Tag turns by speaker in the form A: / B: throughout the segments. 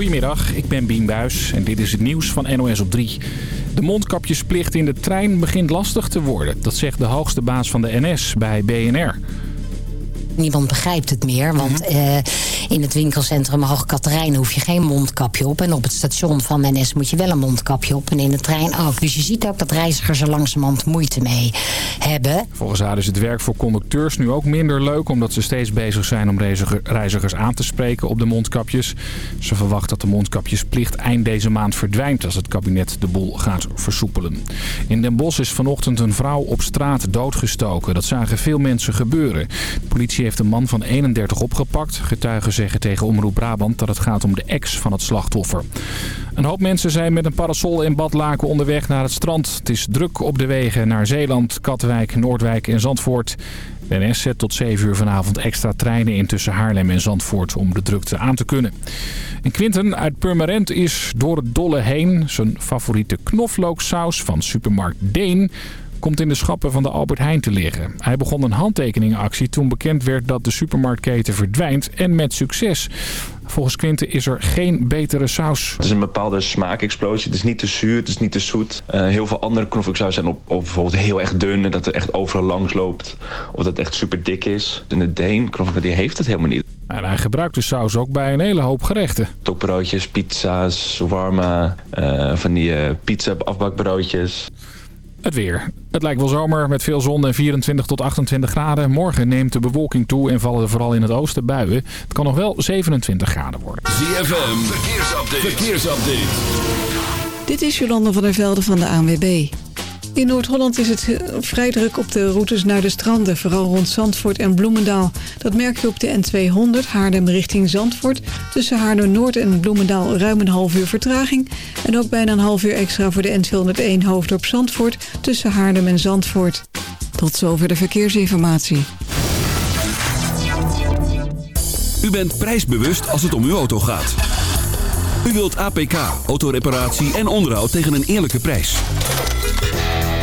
A: Goedemiddag, ik ben Bien Buis en dit is het nieuws van NOS op 3. De mondkapjesplicht in de trein begint lastig te worden. Dat zegt de hoogste baas van de NS bij BNR.
B: Niemand begrijpt het meer, want
A: Mhm.
B: In het winkelcentrum Hoog Katerijn hoef je geen mondkapje op. En op het station van NS moet je wel een mondkapje op. En in de trein ook. Dus je ziet ook dat reizigers er langzamerhand moeite mee hebben.
A: Volgens haar is het werk voor conducteurs nu ook minder leuk... omdat ze steeds bezig zijn om reiziger- reizigers aan te spreken op de mondkapjes. Ze verwacht dat de mondkapjesplicht eind deze maand verdwijnt... als het kabinet de boel gaat versoepelen. In Den Bosch is vanochtend een vrouw op straat doodgestoken. Dat zagen veel mensen gebeuren. De politie heeft een man van 31 opgepakt. Getuigen zeggen tegen Omroep Brabant dat het gaat om de ex van het slachtoffer. Een hoop mensen zijn met een parasol en badlaken onderweg naar het strand. Het is druk op de wegen naar Zeeland, Katwijk, Noordwijk en Zandvoort. De NS zet tot 7 uur vanavond extra treinen in tussen Haarlem en Zandvoort om de drukte aan te kunnen. En Quinten uit Purmerend is door het dolle heen. Zijn favoriete knoflooksaus van supermarkt Deen komt in de schappen van de Albert Heijn te liggen. Hij begon een handtekeningenactie toen bekend werd dat de supermarktketen verdwijnt en met succes. Volgens Quinten is er geen betere saus.
C: Het is een bepaalde smaakexplosie. Het is niet te zuur, het is niet te zoet. Eh, heel veel andere knoflooksausen zijn op, op bijvoorbeeld heel erg dun... en dat er echt overal langs loopt. Of dat het echt super dik is. En de Deen, knoflook, die heeft het helemaal niet.
A: En hij gebruikt de saus ook bij een hele hoop gerechten.
C: Topbroodjes, pizza's, shawarma, eh, van die eh, pizza afbakbroodjes.
A: Het weer. Het lijkt wel zomer met veel zon en 24 tot 28 graden. Morgen neemt de bewolking toe en vallen er vooral in het oosten buien. Het kan nog wel 27 graden worden.
D: ZFM, verkeersupdate. verkeersupdate.
E: Dit is Jolanda van der Velde van de ANWB. In Noord-Holland is het eh, vrij druk op de routes naar de stranden, vooral rond Zandvoort en Bloemendaal. Dat merk je op de N200 Haarlem richting Zandvoort. Tussen Haarlem-Noord en Bloemendaal ruim een half uur vertraging. En ook bijna een half uur extra voor de N201 Hoofddorp Zandvoort tussen Haarlem en Zandvoort. Tot zover de verkeersinformatie.
D: U bent prijsbewust als het om uw auto gaat. U wilt APK, autoreparatie en onderhoud tegen een eerlijke prijs.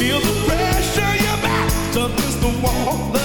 F: You can the voices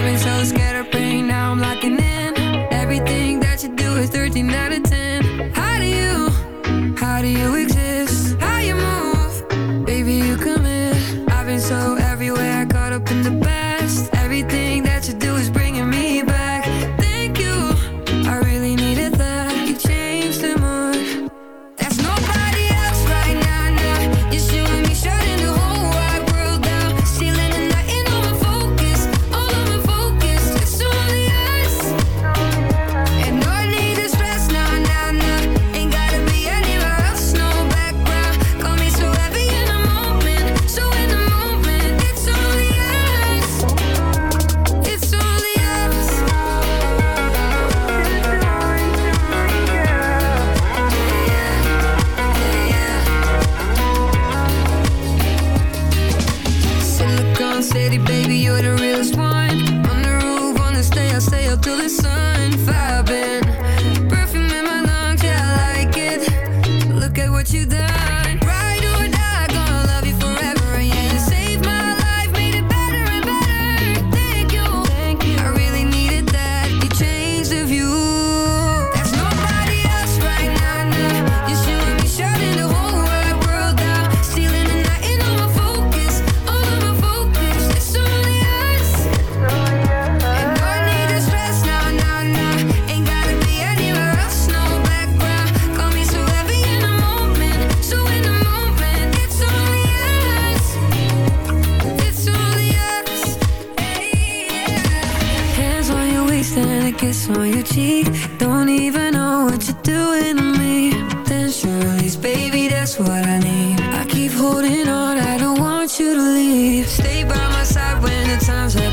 G: I've
H: been
G: so scared. that's what I need. I keep holding on, I don't want you to leave. Stay by my side when the times are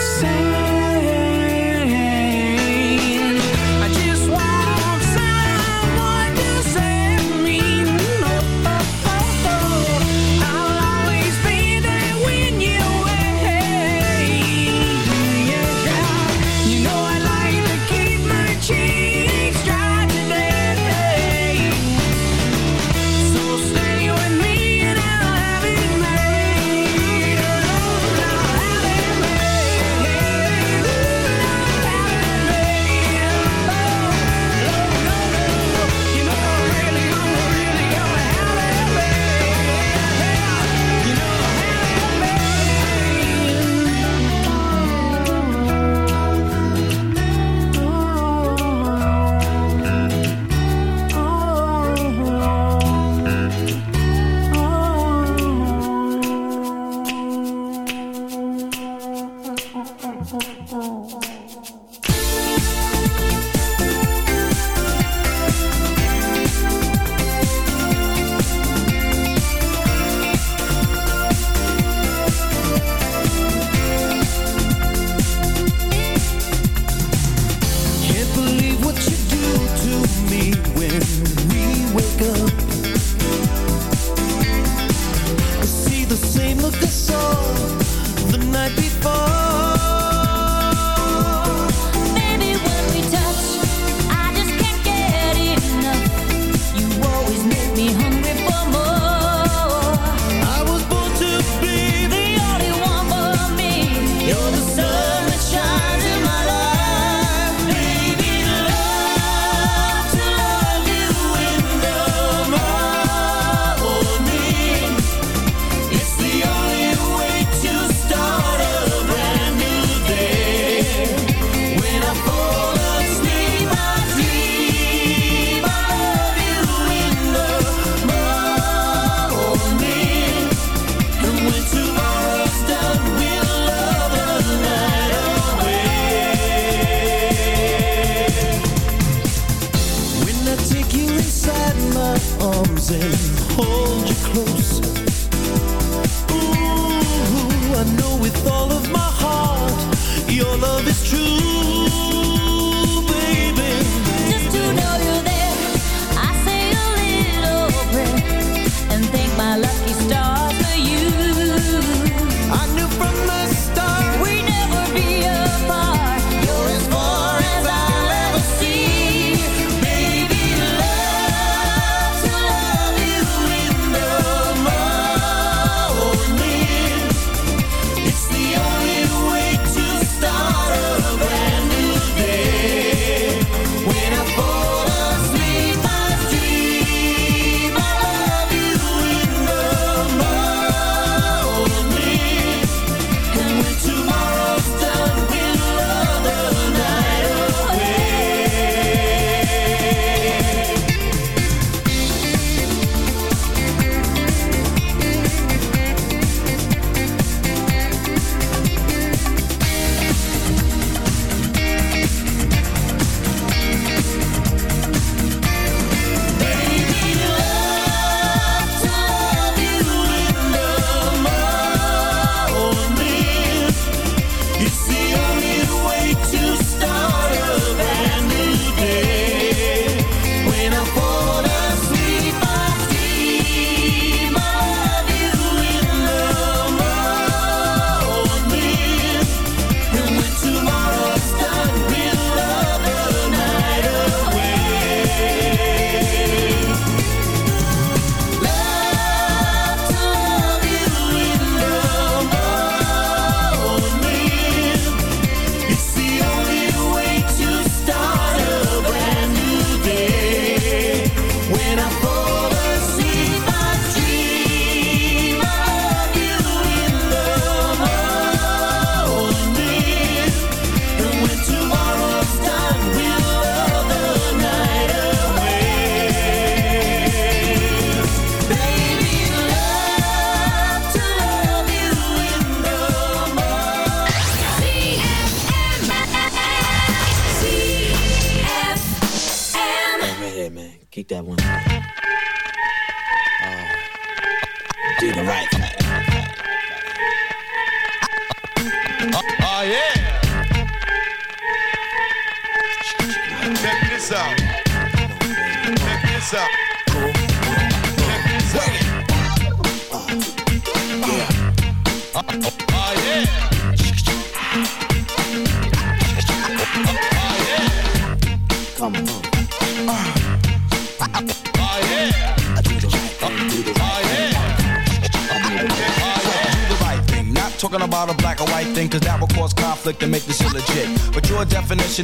I: say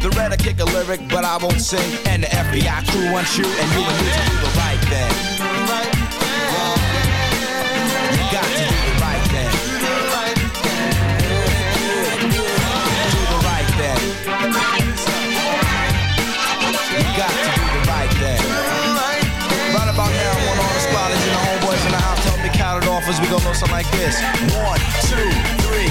J: The red I kick a lyric, but I won't sing. And the FBI crew wants you, and you and me to do the right thing. You got to do the right thing. Do the right thing. You got to do the right thing. Right about now, the and the homeboys in the house. Help me count it off as we go something like this. One, two, three,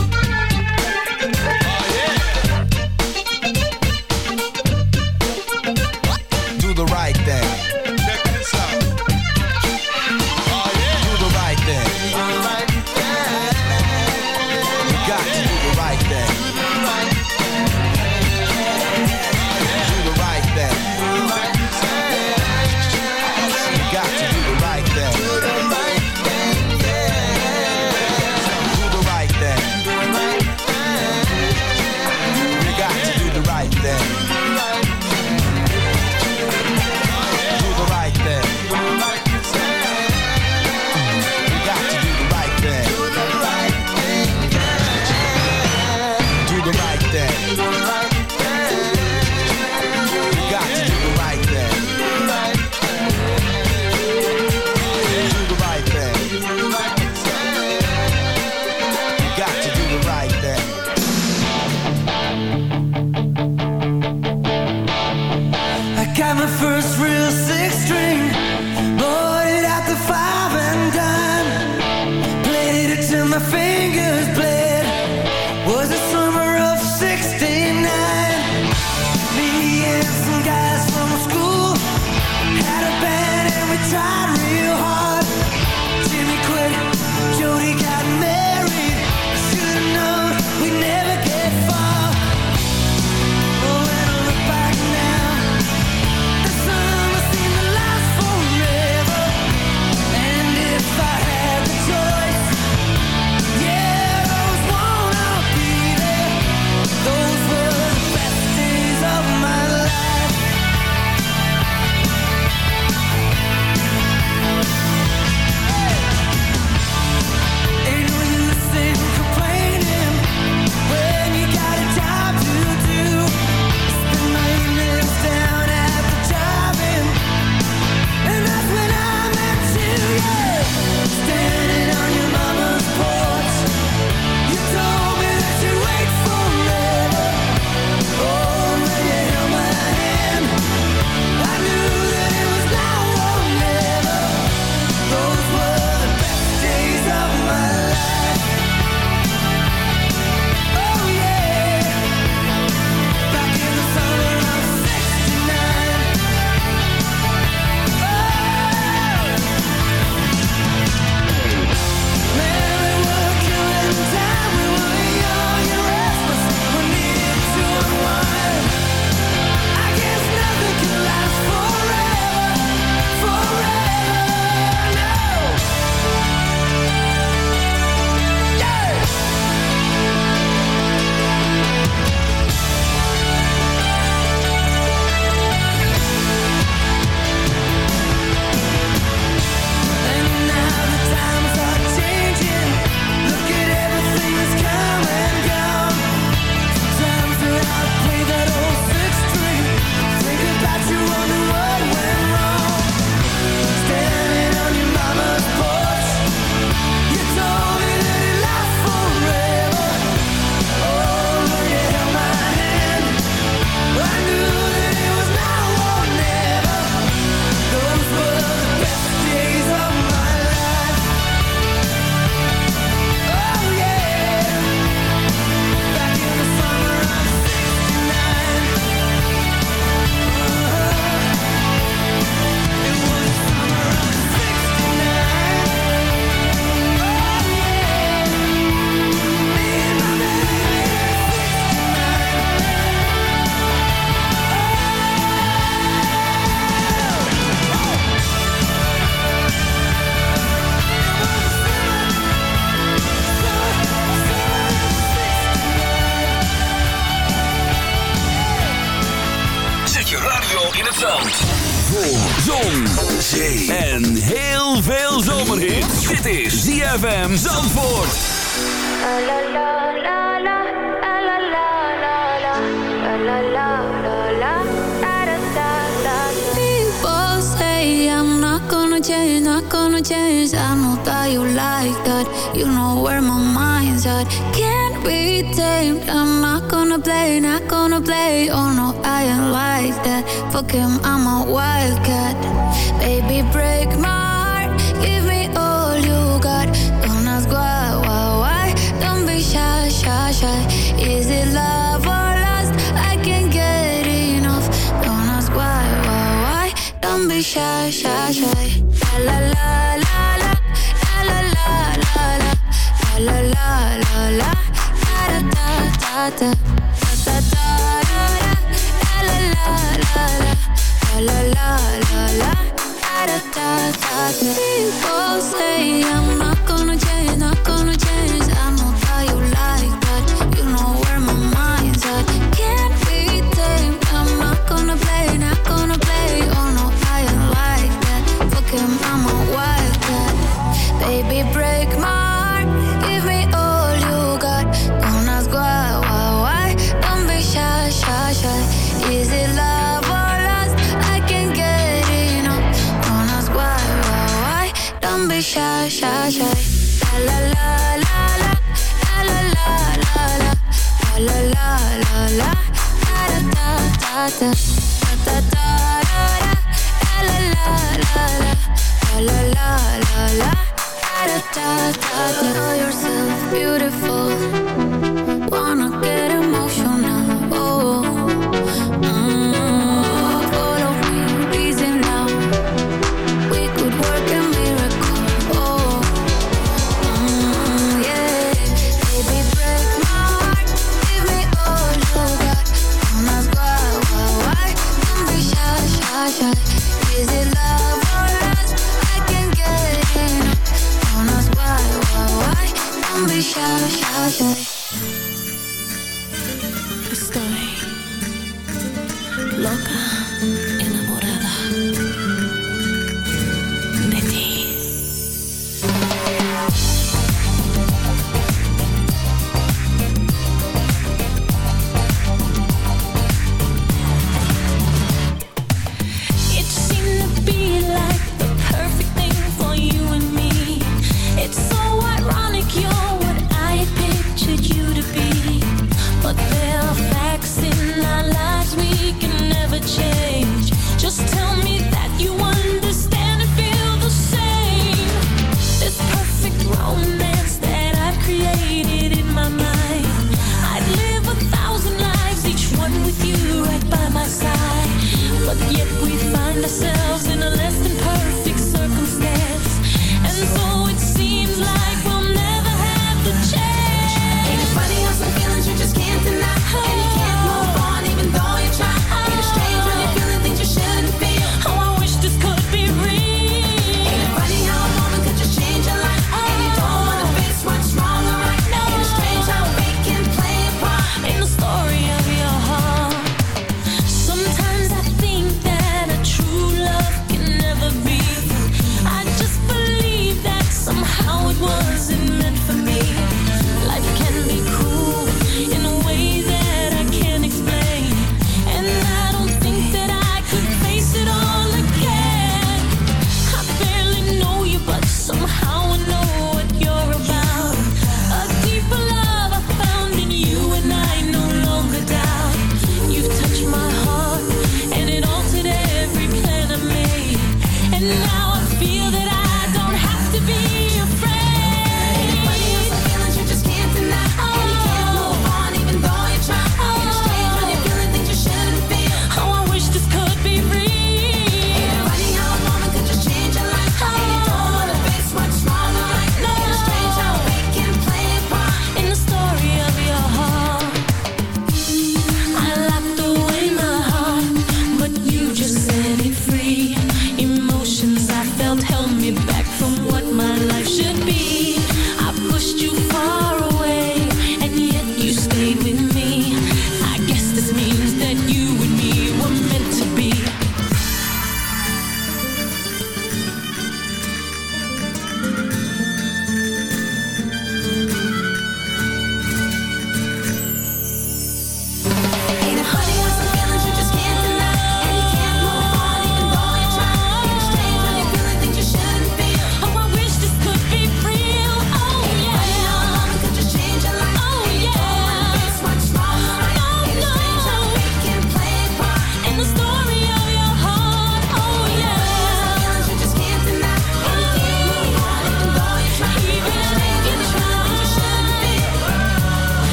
K: Say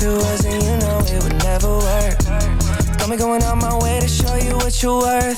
L: If it wasn't, you know it would never work. Got me going out my way to show you what you're worth.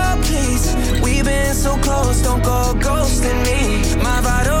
L: We've been so close, don't go ghosting me. My vital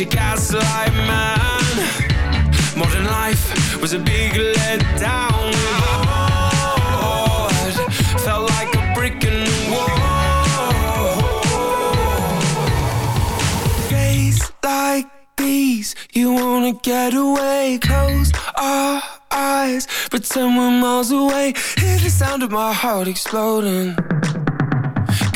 M: And
N: your gaslight man. Modern life was a big letdown. Bored, Felt like a brick in the wall. Days like these, you wanna get away. Close our eyes, pretend we're miles away. Hear the sound of my heart exploding.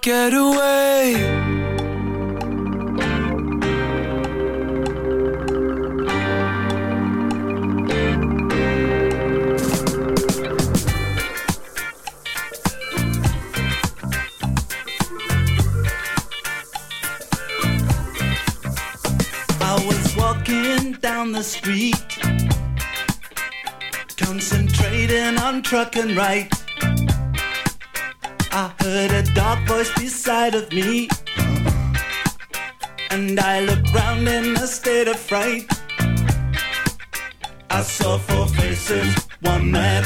N: get away.
O: I was walking down the street, concentrating on trucking right. Beside of me, and I looked round in a state of fright. I saw four faces, one man,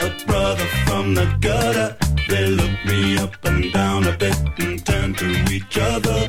O: a brother from the gutter. They looked me up and down a bit and turned to each other.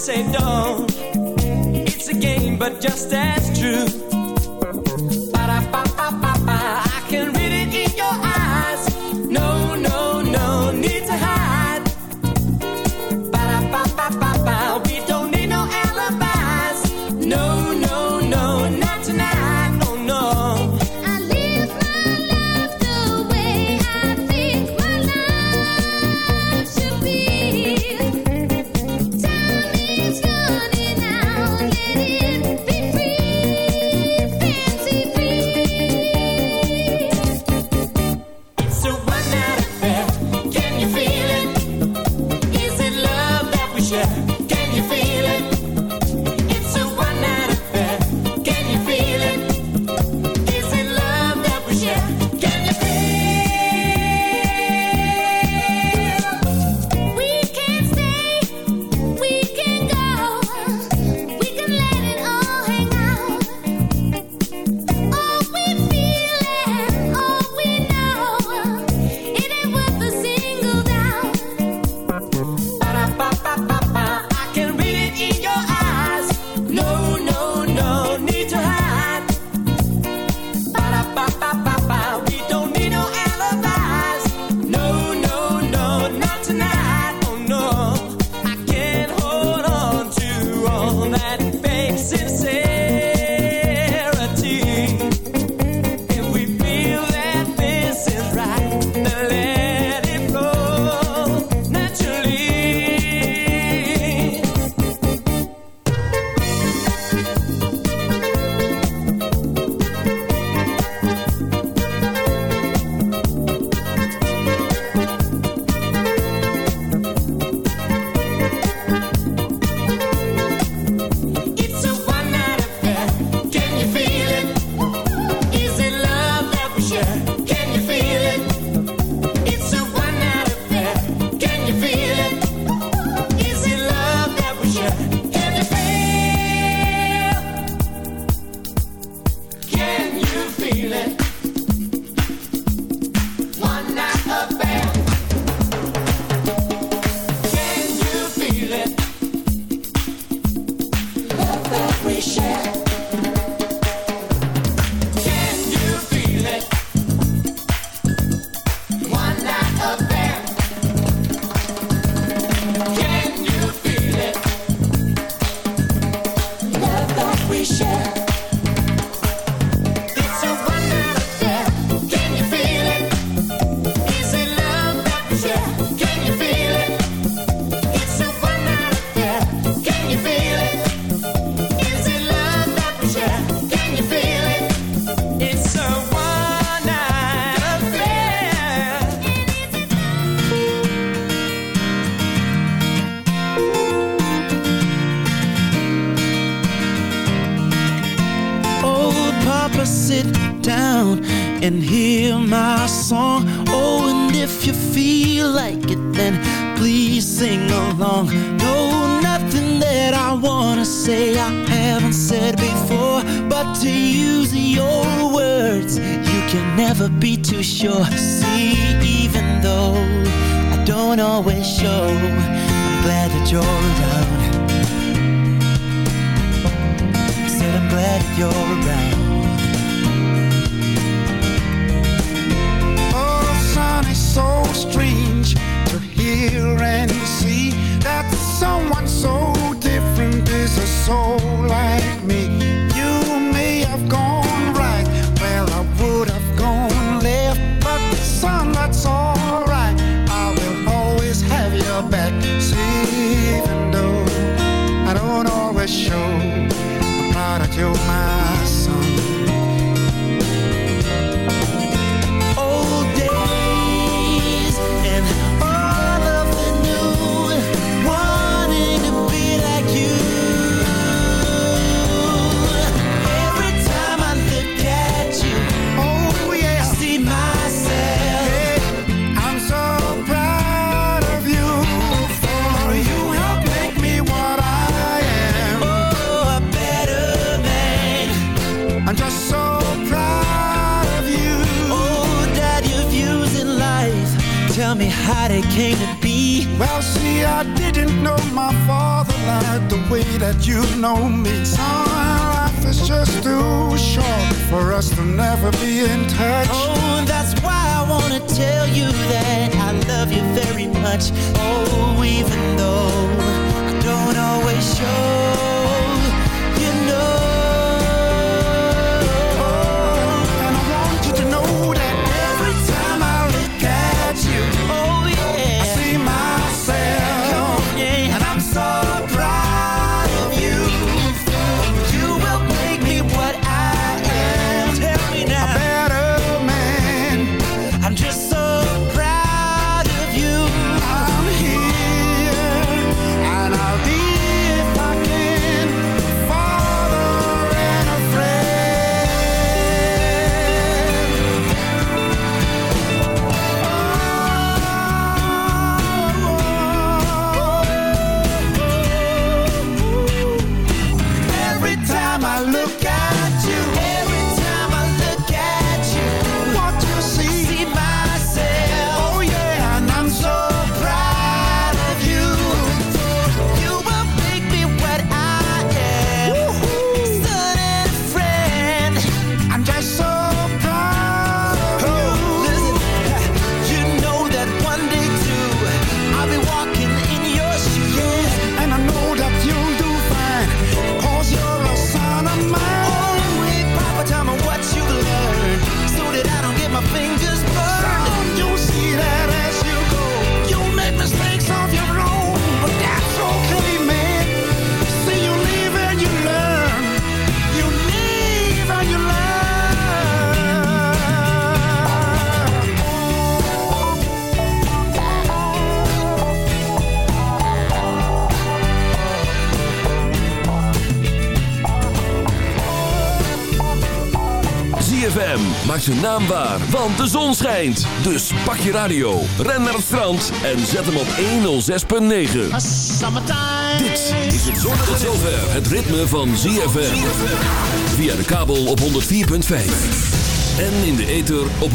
O: Say don't.
L: It's a
P: game, but just as true.
D: zijn naam waar, want de zon schijnt. Dus pak je radio, ren naar het strand en zet hem op 106.9. Dit is het Zorg Tot zover het ritme van ZFM. Via de kabel op 104.5. En in de ether op 106.9.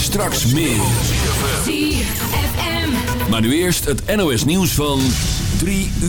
D: Straks meer. Maar nu eerst het NOS nieuws van 3 uur.